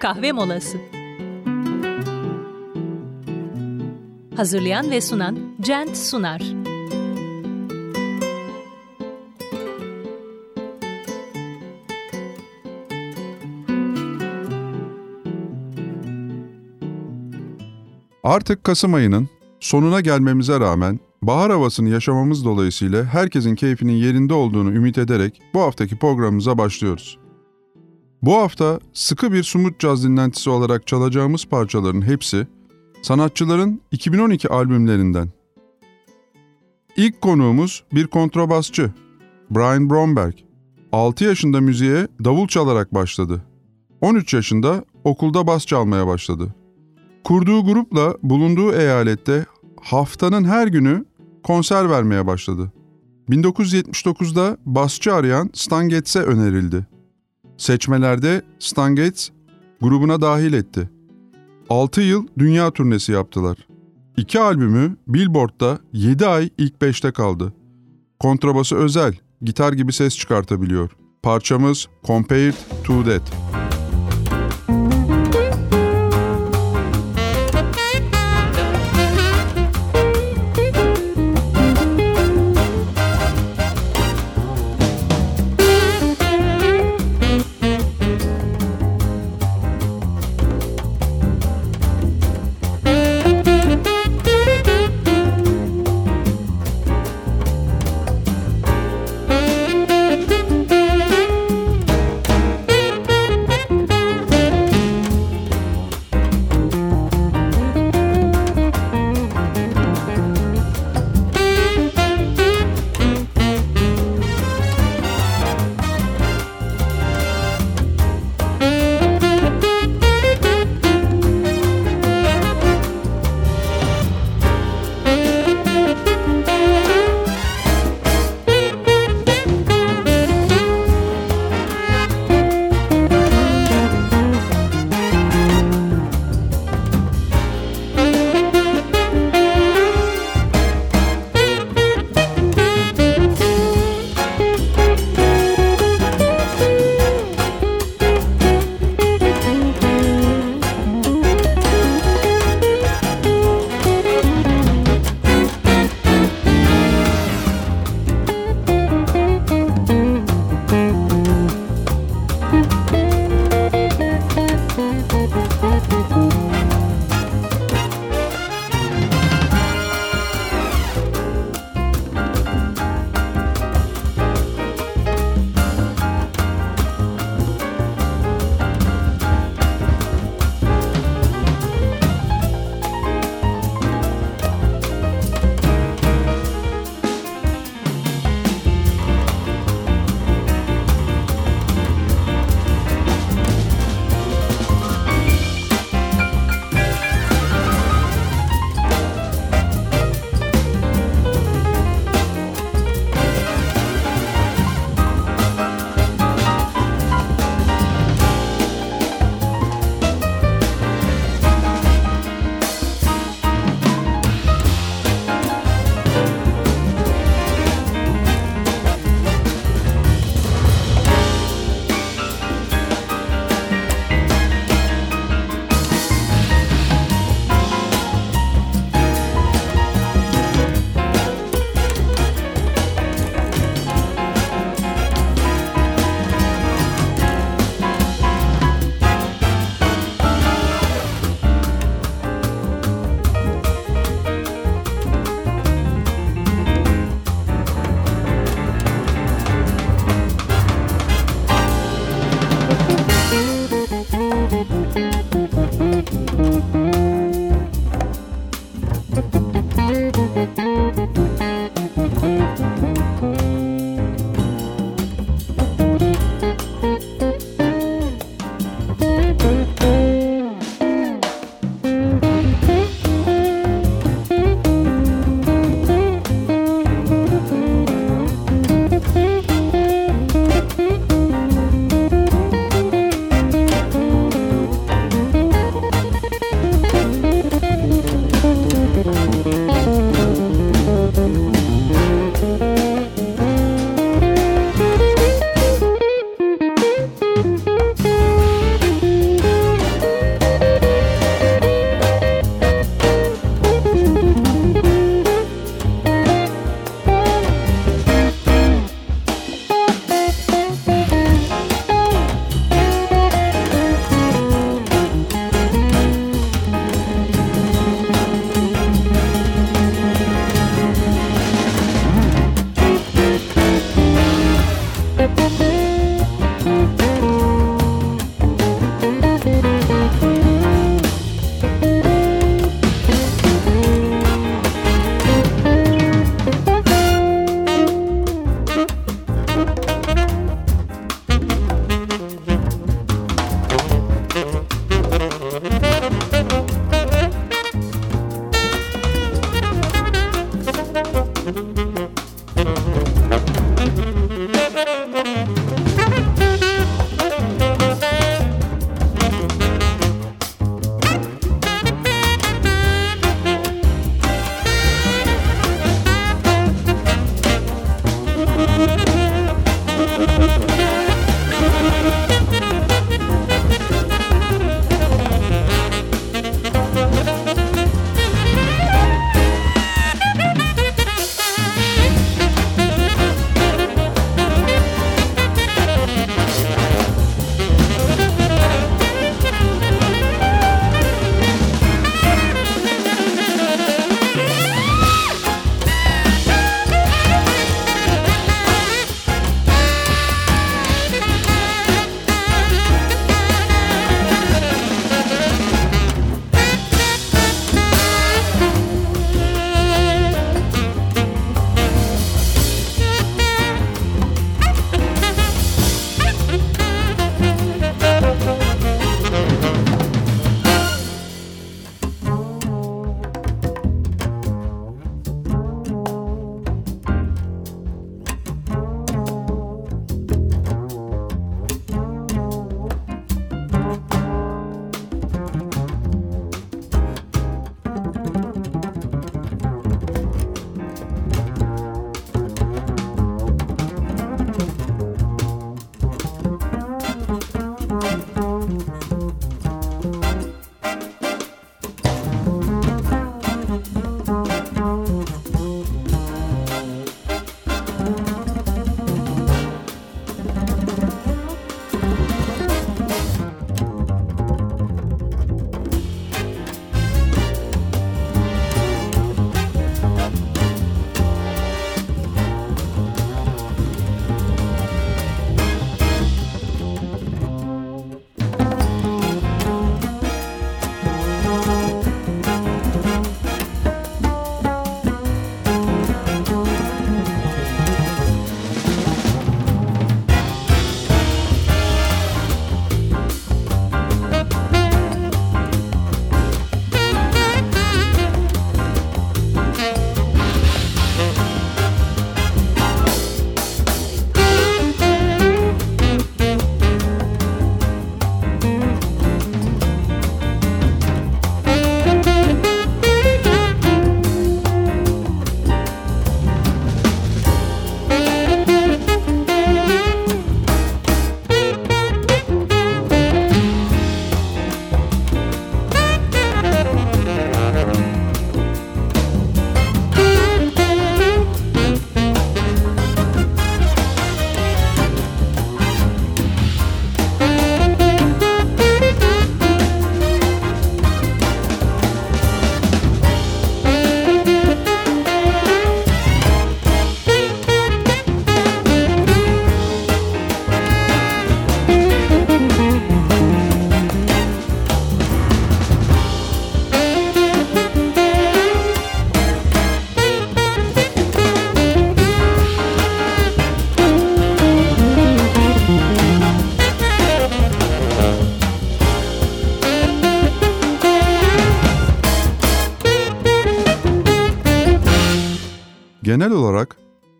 kahve molası. Hazırlayan ve sunan Cent Sunar. Artık Kasım ayının sonuna gelmemize rağmen bahar havasını yaşamamız dolayısıyla herkesin keyfinin yerinde olduğunu ümit ederek bu haftaki programımıza başlıyoruz. Bu hafta sıkı bir sumut caz dinlentisi olarak çalacağımız parçaların hepsi sanatçıların 2012 albümlerinden. İlk konuğumuz bir kontrabasçı, Brian Bromberg. 6 yaşında müziğe davul çalarak başladı. 13 yaşında okulda bas çalmaya başladı. Kurduğu grupla bulunduğu eyalette haftanın her günü konser vermeye başladı. 1979'da basçı arayan Stan Getz'e önerildi. Seçmelerde Stan Getz grubuna dahil etti. 6 yıl dünya turnesi yaptılar. İki albümü Billboard'da 7 ay ilk 5'te kaldı. Kontrabası özel, gitar gibi ses çıkartabiliyor. Parçamız Compared to That.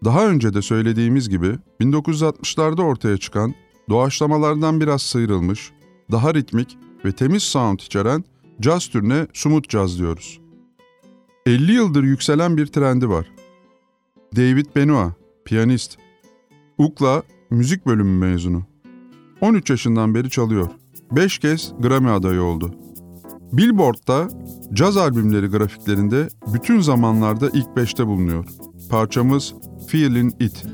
Daha önce de söylediğimiz gibi 1960'larda ortaya çıkan doğaçlamalardan biraz sıyrılmış, daha ritmik ve temiz sound içeren caz türüne smooth caz diyoruz. 50 yıldır yükselen bir trendi var. David Benoit, piyanist. UCLA müzik bölümü mezunu. 13 yaşından beri çalıyor. 5 kez Grammy adayı oldu. Billboard'da caz albümleri grafiklerinde bütün zamanlarda ilk 5'te bulunuyor. Parçamız Feeling It.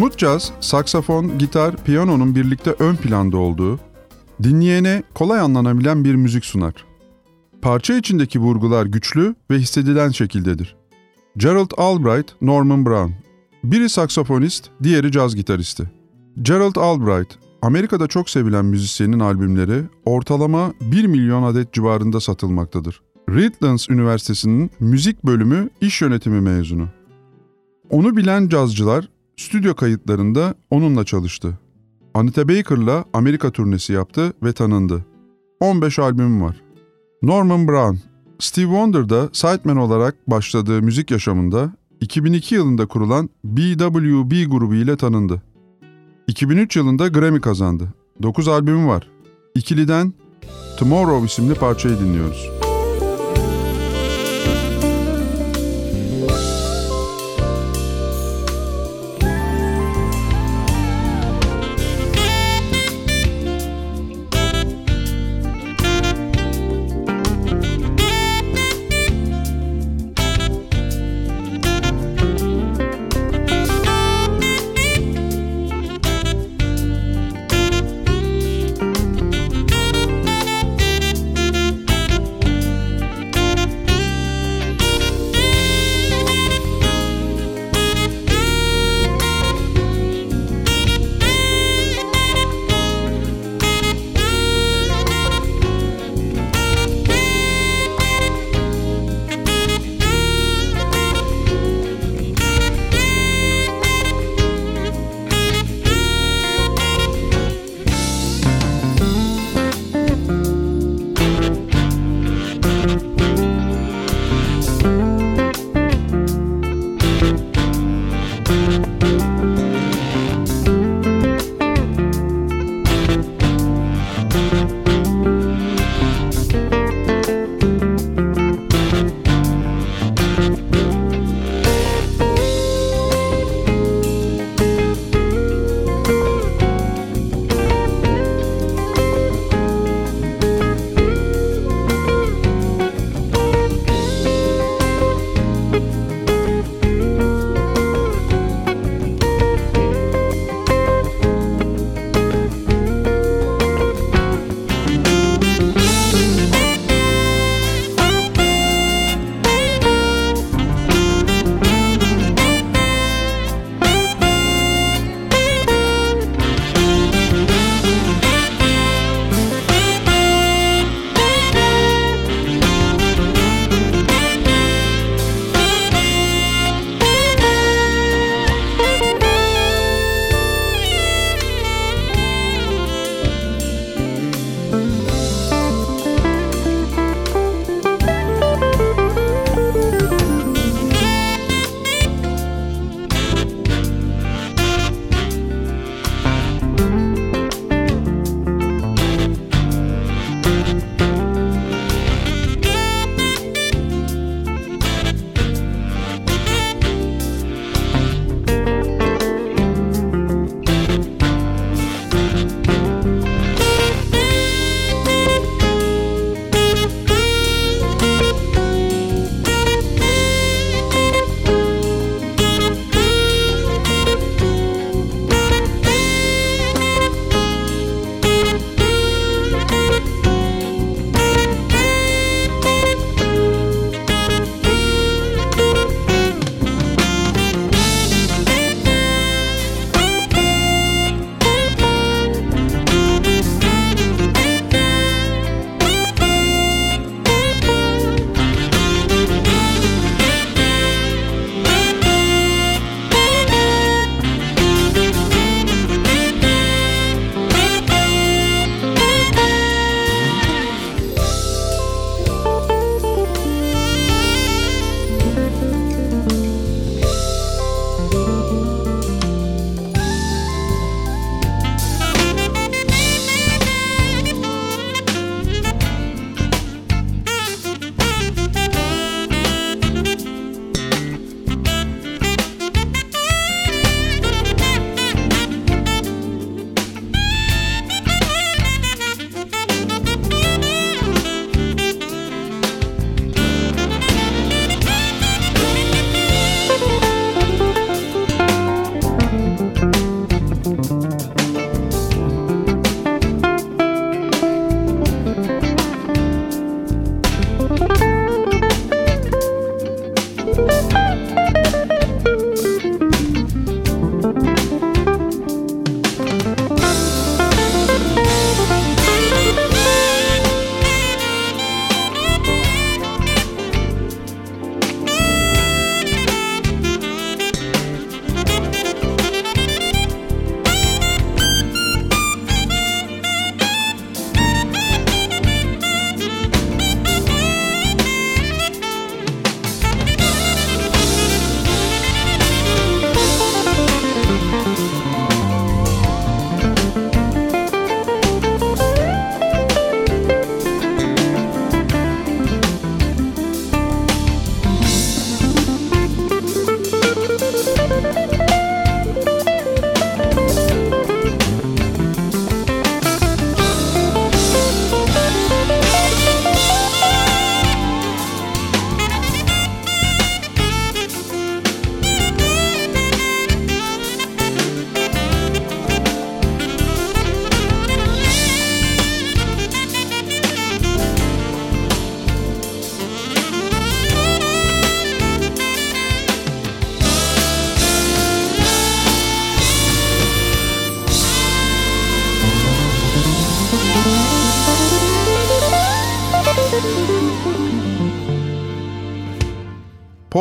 Smooth Jazz, saksafon, gitar, piyanonun birlikte ön planda olduğu, dinleyene kolay anlanabilen bir müzik sunar. Parça içindeki vurgular güçlü ve hissedilen şekildedir. Gerald Albright, Norman Brown. Biri saksafonist, diğeri caz gitaristi. Gerald Albright, Amerika'da çok sevilen müzisyenin albümleri ortalama 1 milyon adet civarında satılmaktadır. Redlands Üniversitesi'nin müzik bölümü iş yönetimi mezunu. Onu bilen cazcılar stüdyo kayıtlarında onunla çalıştı. Anita Baker'la Amerika turnesi yaptı ve tanındı. 15 albümü var. Norman Brown, Steve Wonder'da sideman olarak başladığı müzik yaşamında 2002 yılında kurulan BWB grubu ile tanındı. 2003 yılında Grammy kazandı. 9 albümü var. İkiliden Tomorrow isimli parçayı dinliyoruz.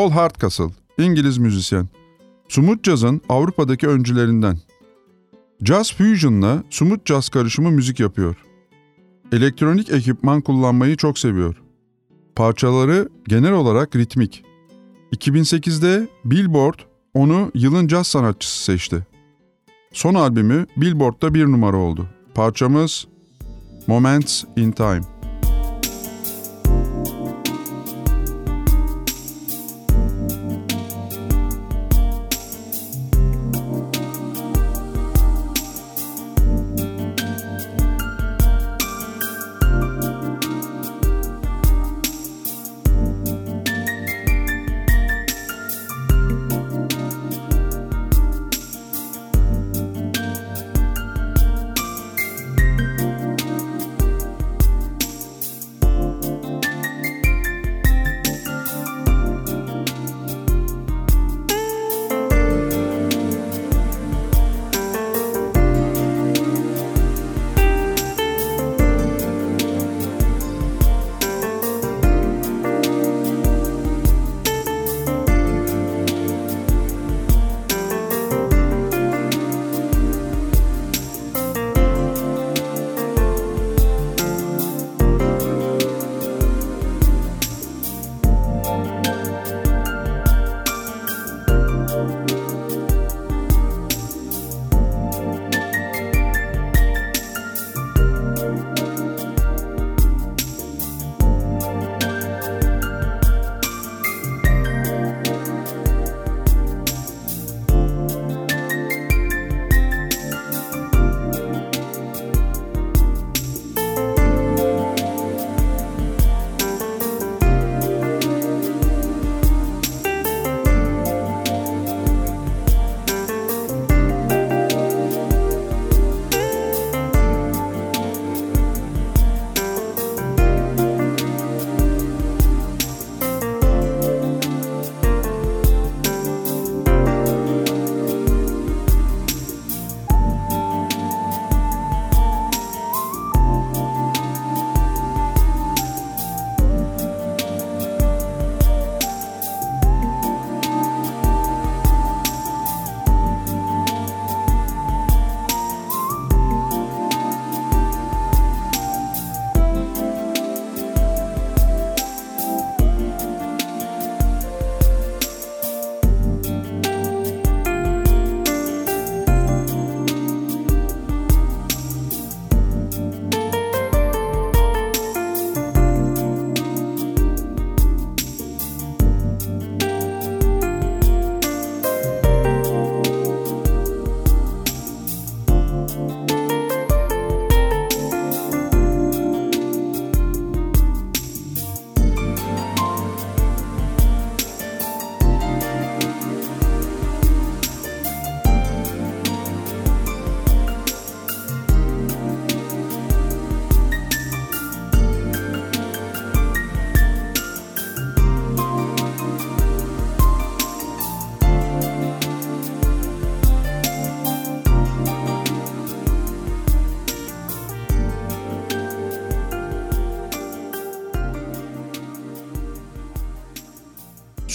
Paul Hardcastle, İngiliz müzisyen. Sumut Jazz'ın Avrupa'daki öncülerinden. Jazz Fusion'la Sumut Jazz karışımı müzik yapıyor. Elektronik ekipman kullanmayı çok seviyor. Parçaları genel olarak ritmik. 2008'de Billboard onu yılın caz sanatçısı seçti. Son albümü Billboard'da bir numara oldu. Parçamız Moments in Time.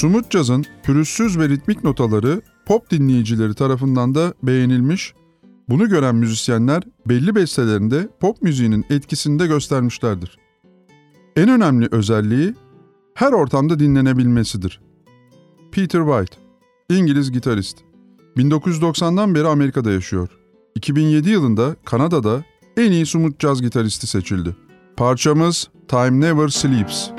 Sumut Caz'ın pürüzsüz ve ritmik notaları pop dinleyicileri tarafından da beğenilmiş, bunu gören müzisyenler belli bestelerinde pop müziğinin etkisini de göstermişlerdir. En önemli özelliği her ortamda dinlenebilmesidir. Peter White, İngiliz gitarist. 1990'dan beri Amerika'da yaşıyor. 2007 yılında Kanada'da en iyi sumut caz gitaristi seçildi. Parçamız Time Never Sleeps.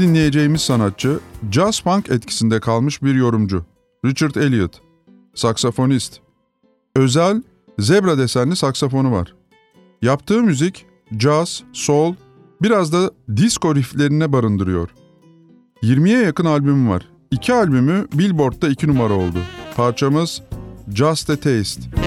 Dinleyeceğimiz sanatçı, jazz funk etkisinde kalmış bir yorumcu. Richard Elliot, saksafonist. Özel, zebra desenli saksafonu var. Yaptığı müzik, jazz, soul, biraz da disco rifflerine barındırıyor. 20'ye yakın albümü var. İki albümü Billboard'da iki numara oldu. Parçamız Just a Taste.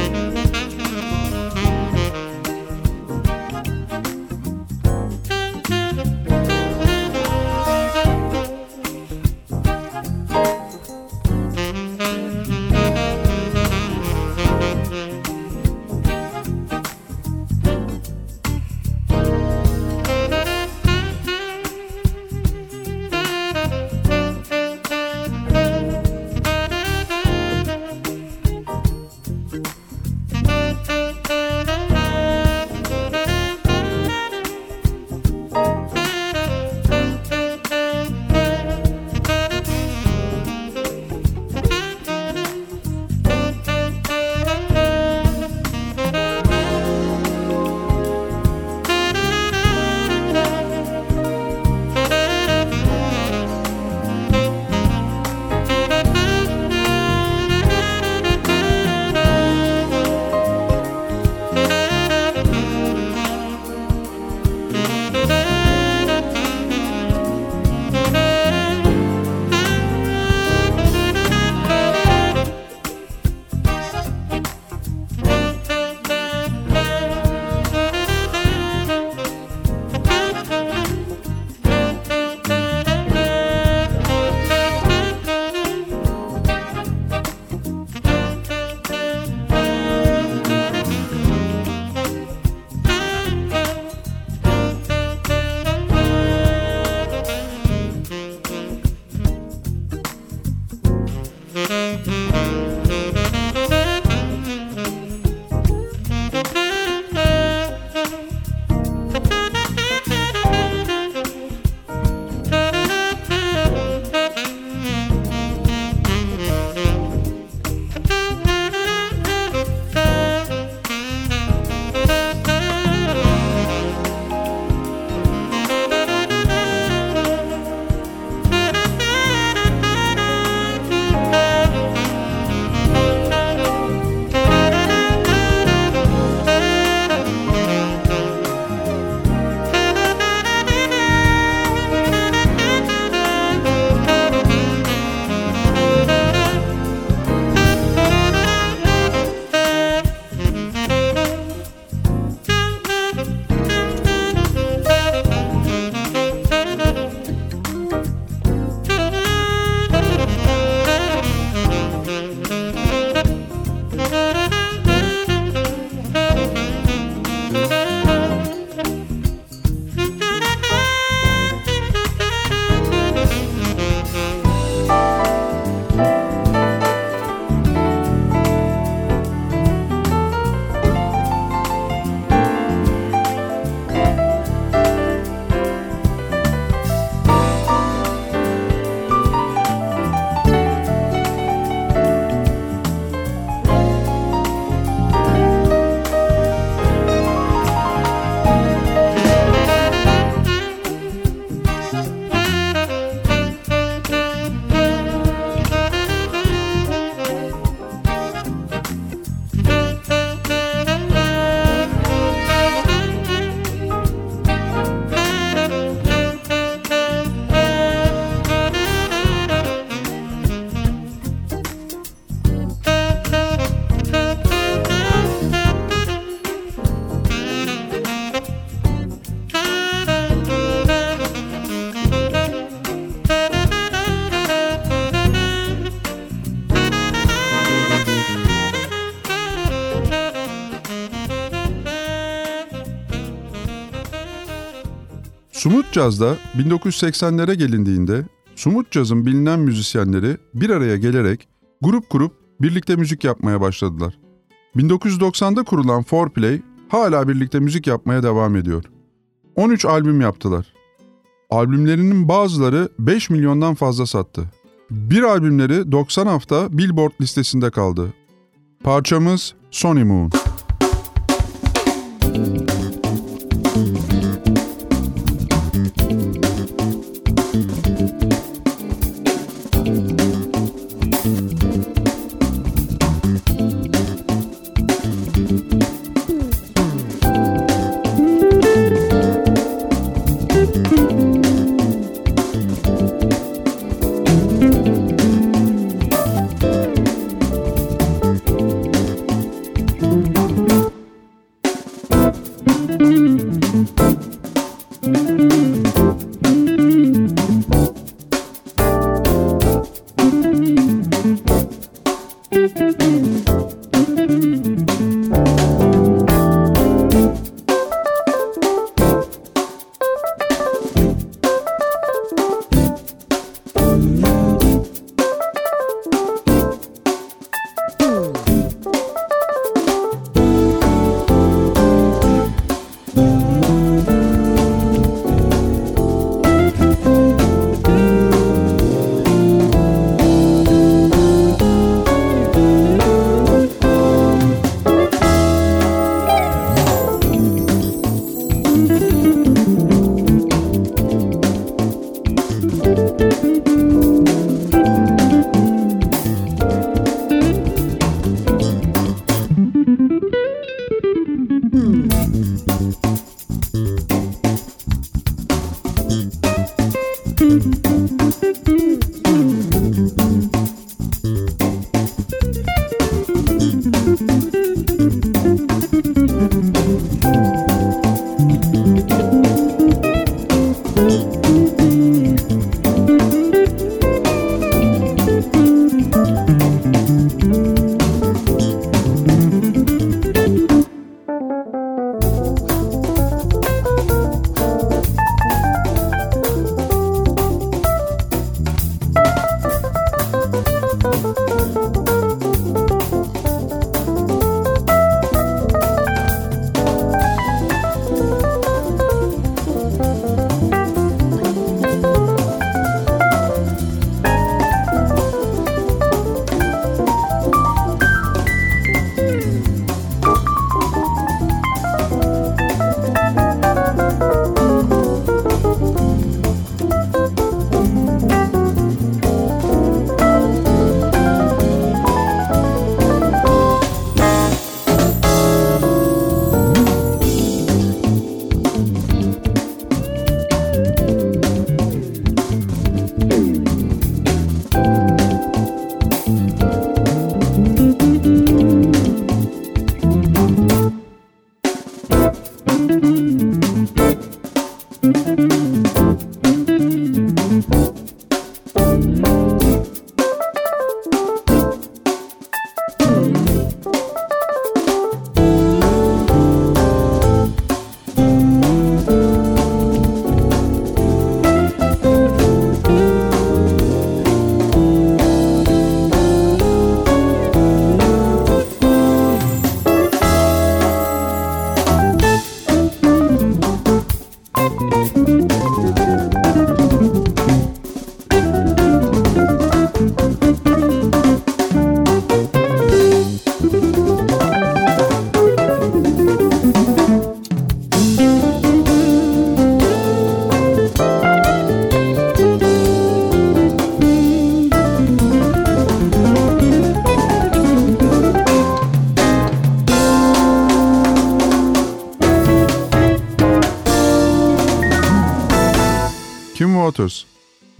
Sumut Caz'da 1980'lere gelindiğinde Sumut Caz'ın bilinen müzisyenleri bir araya gelerek grup kurup birlikte müzik yapmaya başladılar. 1990'da kurulan Fourplay hala birlikte müzik yapmaya devam ediyor. 13 albüm yaptılar. Albümlerinin bazıları 5 milyondan fazla sattı. Bir albümleri 90 hafta Billboard listesinde kaldı. Parçamız Sonny Moon. Müzik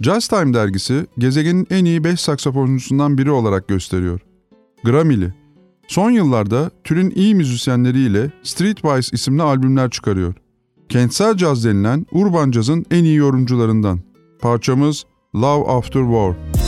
Jazz Time dergisi gezegenin en iyi 5 saksafoncusundan biri olarak gösteriyor. Grammy'li. Son yıllarda türün iyi müzisyenleriyle Streetwise isimli albümler çıkarıyor. Kentsel caz denilen urban cazın en iyi yorumcularından. Parçamız Love After War.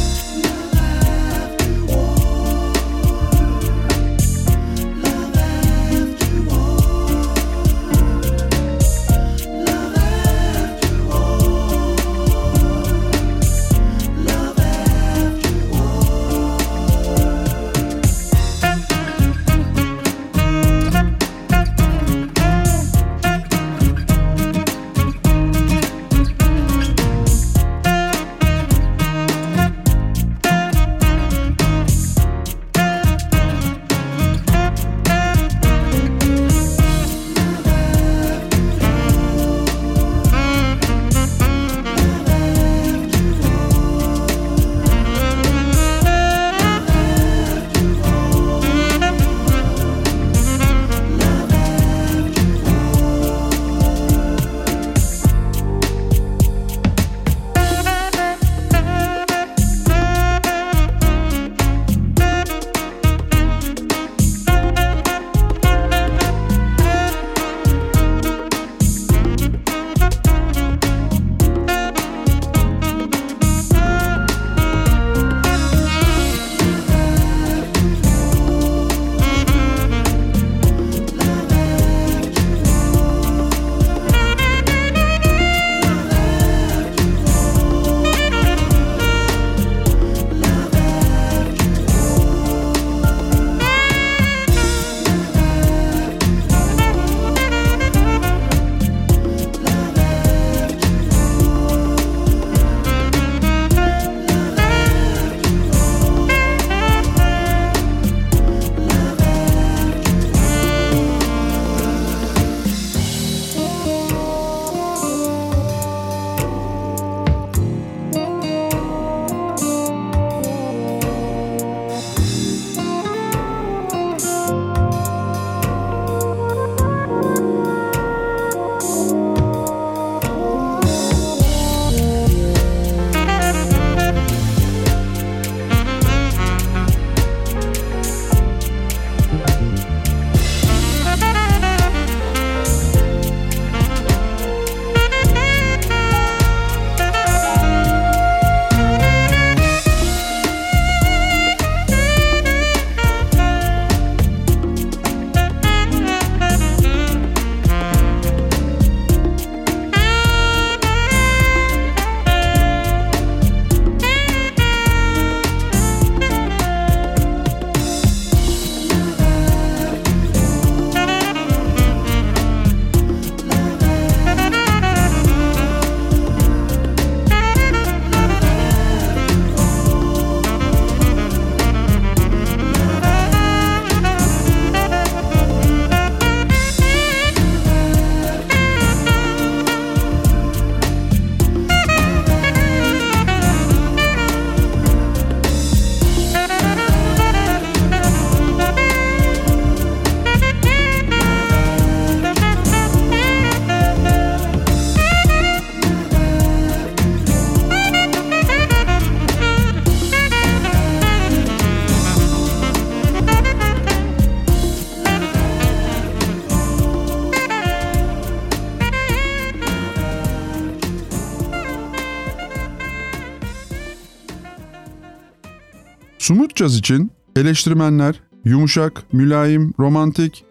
Caz için eleştirmenler yumuşak, mülayim, romantik,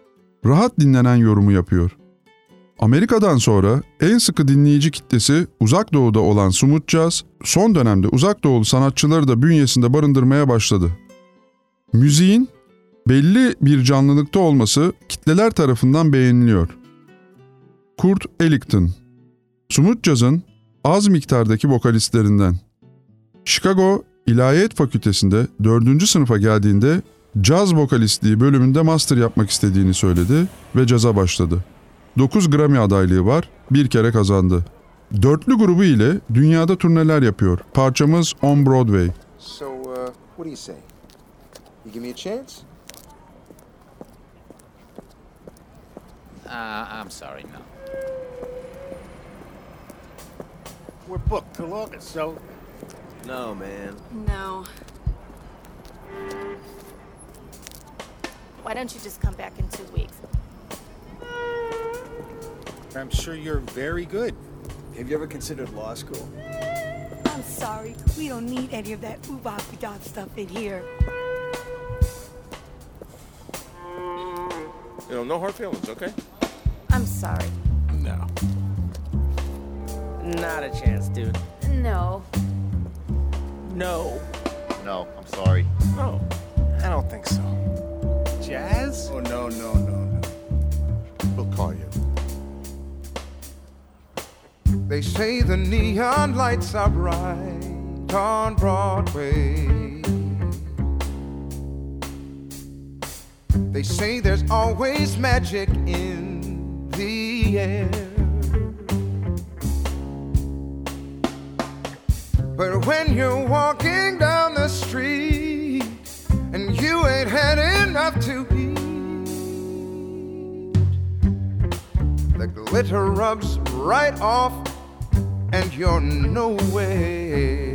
rahat dinlenen yorumu yapıyor. Amerika'dan sonra en sıkı dinleyici kitlesi Uzak Doğu'da olan Sumut Caz, son dönemde Uzak Doğulu sanatçıları da bünyesinde barındırmaya başladı. Müziğin belli bir canlılıkta olması kitleler tarafından beğeniliyor. Kurt Ellington Sumut Caz'ın az miktardaki vokalistlerinden. Chicago İlahiyat Fakültesi'nde 4. sınıfa geldiğinde caz vokalistliği bölümünde master yapmak istediğini söyledi ve caza başladı. 9 Grammy adaylığı var, bir kere kazandı. Dörtlü grubu ile dünyada turneler yapıyor. Parçamız On Broadway. So, uh, what do you say? You give me a chance? Uh, I'm sorry, no. We're booked till August, so No, man. No. Why don't you just come back in two weeks? I'm sure you're very good. Have you ever considered law school? I'm sorry, we don't need any of that oobop dop stuff in here. You know, no hard feelings, okay? I'm sorry. No. Not a chance, dude. No. No. No, I'm sorry. No. I don't think so. Jazz? Oh, no, no, no, no. We'll call you. They say the neon lights are bright on Broadway. They say there's always magic in the air. But when you're walking down the street and you ain't had enough to eat, the glitter rubs right off and you're nowhere.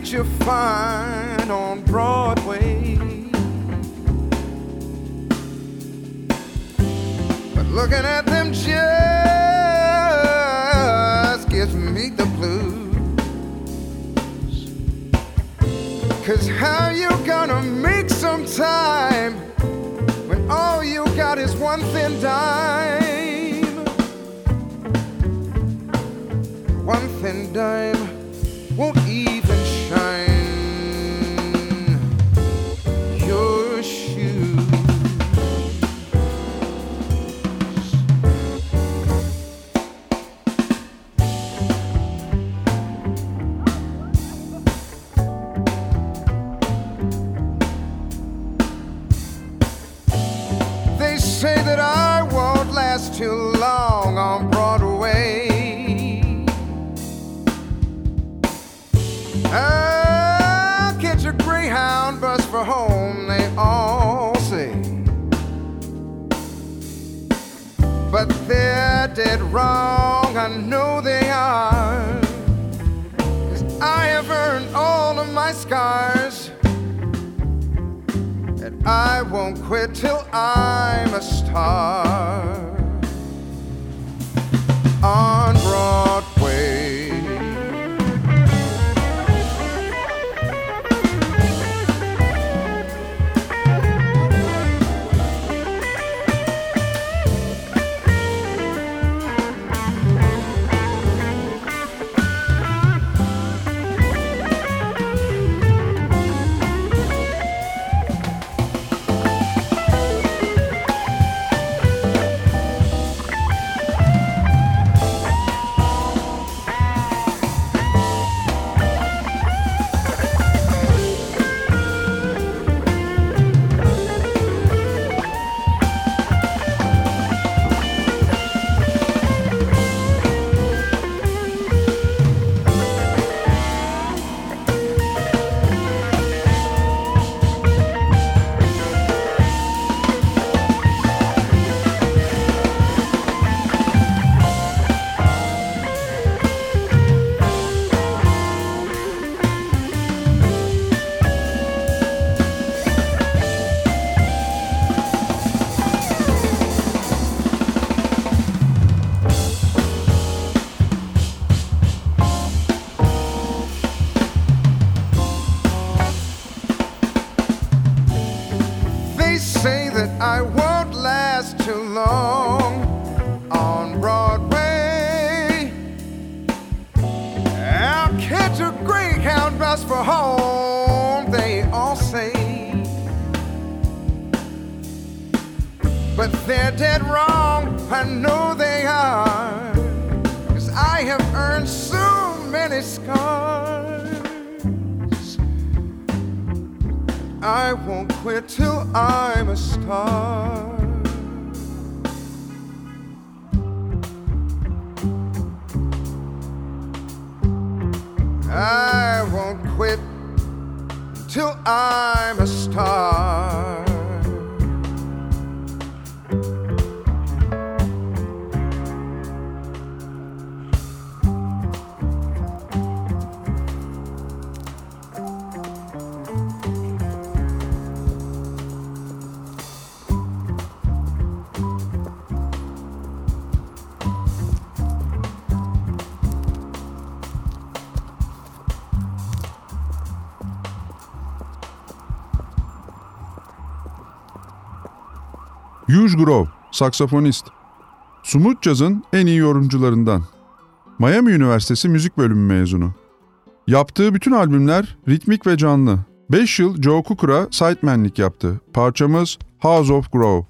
Treat you fine on Broadway. But looking at them just gives me the blues. Cause how you gonna make some time when all you got is one thin dime? One thin dime won't even Grove, saksafonist. Sumut Caz'ın en iyi yorumcularından. Miami Üniversitesi Müzik Bölümü mezunu. Yaptığı bütün albümler ritmik ve canlı. 5 yıl Joe Cooker'a sidemanlik yaptı. Parçamız House of Grove.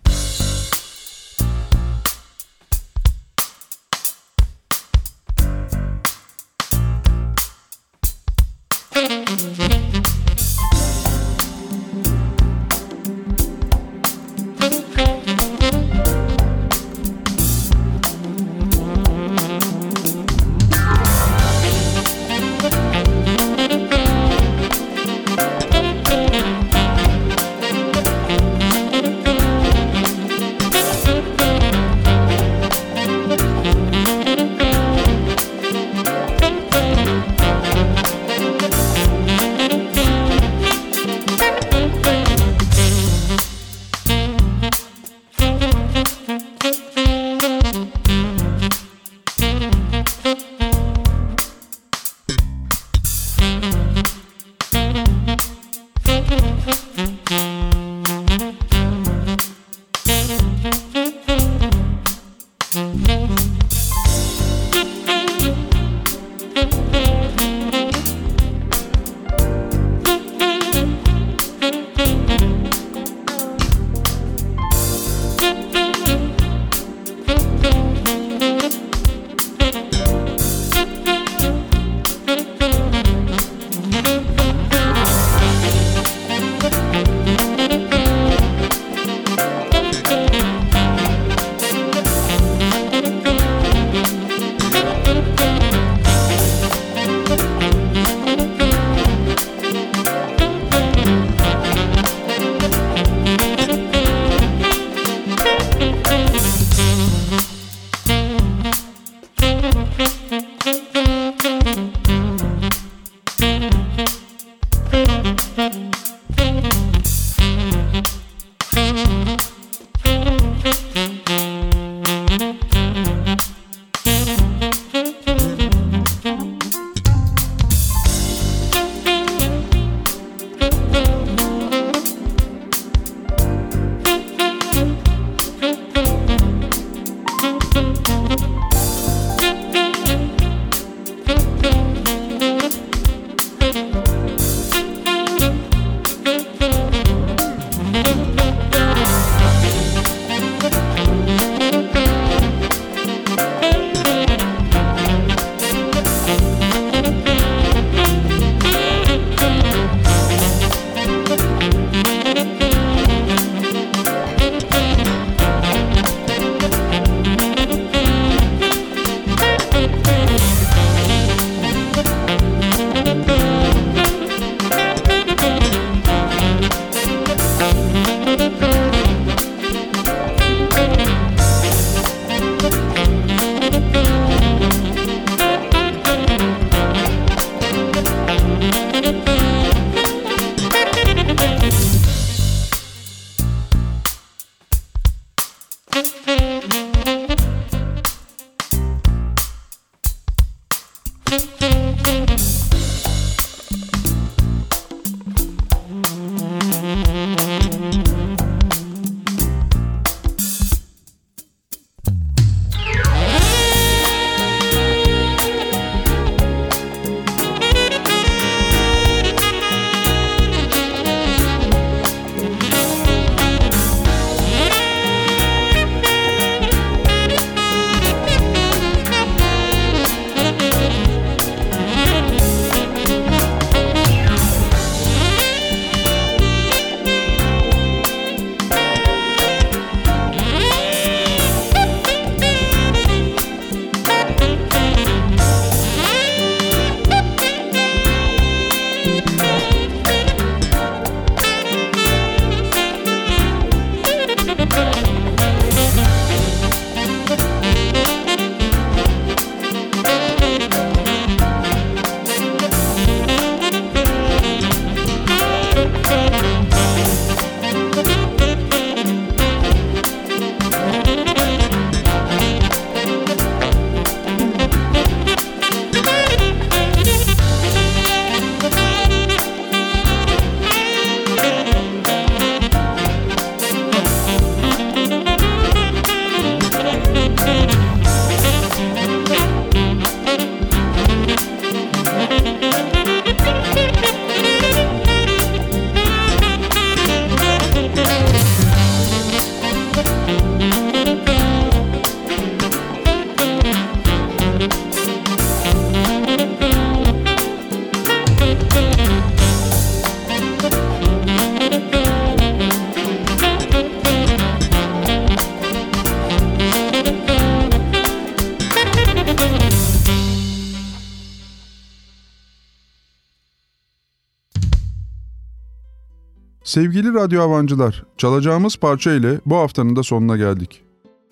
Sevgili radyo avancılar, çalacağımız parça ile bu haftanın da sonuna geldik.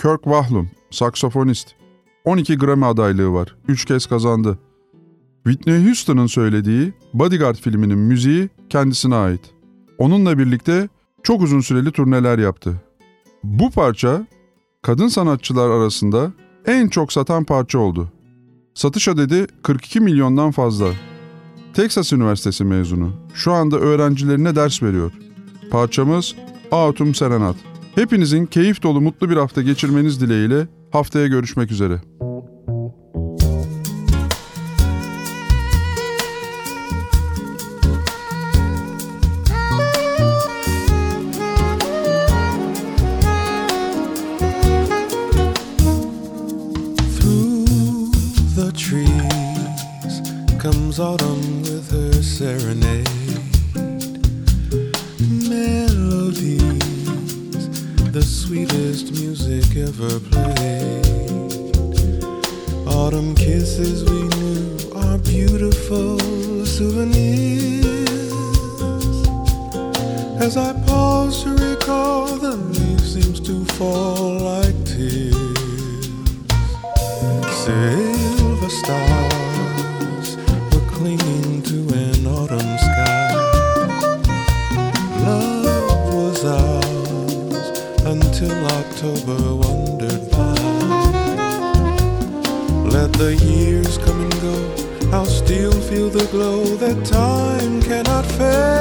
Kirk Wahlum, saksafonist. 12 Grammy adaylığı var, 3 kez kazandı. Whitney Houston'ın söylediği Bodyguard filminin müziği kendisine ait. Onunla birlikte çok uzun süreli turneler yaptı. Bu parça kadın sanatçılar arasında en çok satan parça oldu. Satış adedi 42 milyondan fazla. Texas Üniversitesi mezunu. Şu anda öğrencilerine ders veriyor. Parçamız Autumn Serenat. Hepinizin keyif dolu mutlu bir hafta geçirmeniz dileğiyle haftaya görüşmek üzere. Music ever played. Autumn kisses we knew are beautiful souvenirs. As I pause to recall, the leaves seems to fall the glow that time cannot fade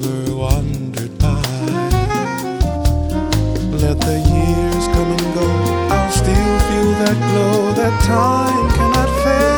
Wandered by. Let the years come and go, I'll still feel that glow that time cannot fade.